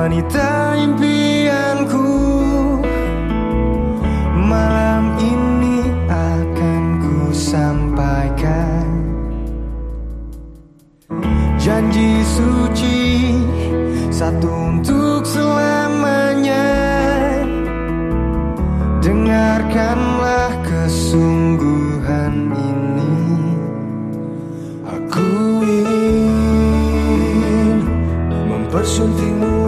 wanita impianku Malam ini akan ku sampaikan Janji suci satu untuk selamanya. Dengarkanlah kesungguhan ini. Aku ingin mempersuntingmu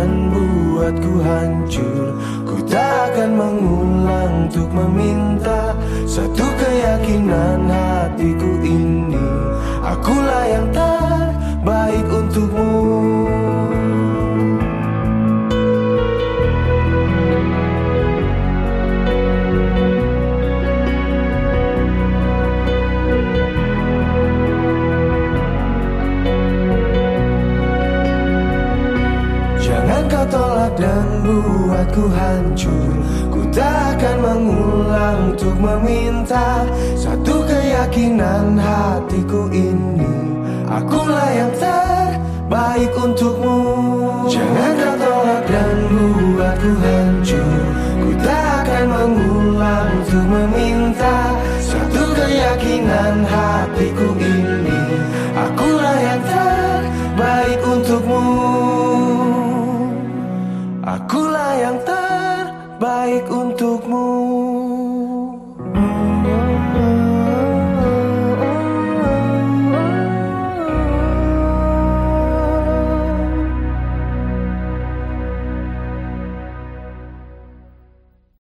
tolak dan buatku hancur. Ku tak akan mengulang untuk meminta Satu keyakinan hatiku ini. Akulah yang terbaik untukmu kau tolak dan buatku hancur. Ku tak akan mengulang untuk meminta Satu keyakinan hatiku ini. Akulah yang terbaik untukmu. Jangan kau tolak dan buatku hancur. Ku tak akan mengulang untuk meminta I could